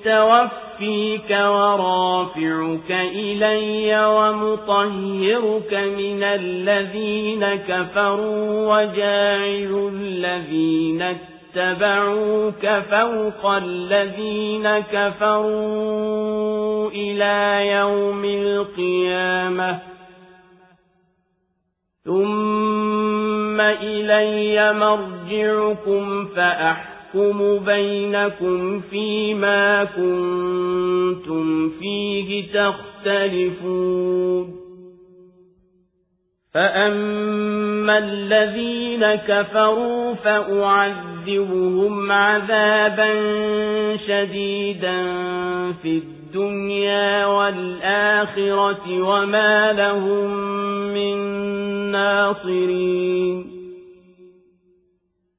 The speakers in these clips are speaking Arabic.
متوفيك ورافعك إلي ومطهرك من الذين كفروا وجاعل الذين اتبعوك فوق الذين كفروا إلى يوم القيامة ثم إلي مرجعكم فأحكم بينكم فيما كنتم فيه تختلفون فأما الذين كفروا فأعذبهم عذابا شديدا في الدنيا والآخرة وما لهم من ناصرين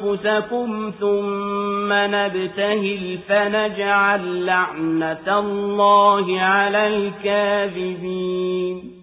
وأنفسكم ثم نبتهل فنجعل لعنة الله على الكاذبين.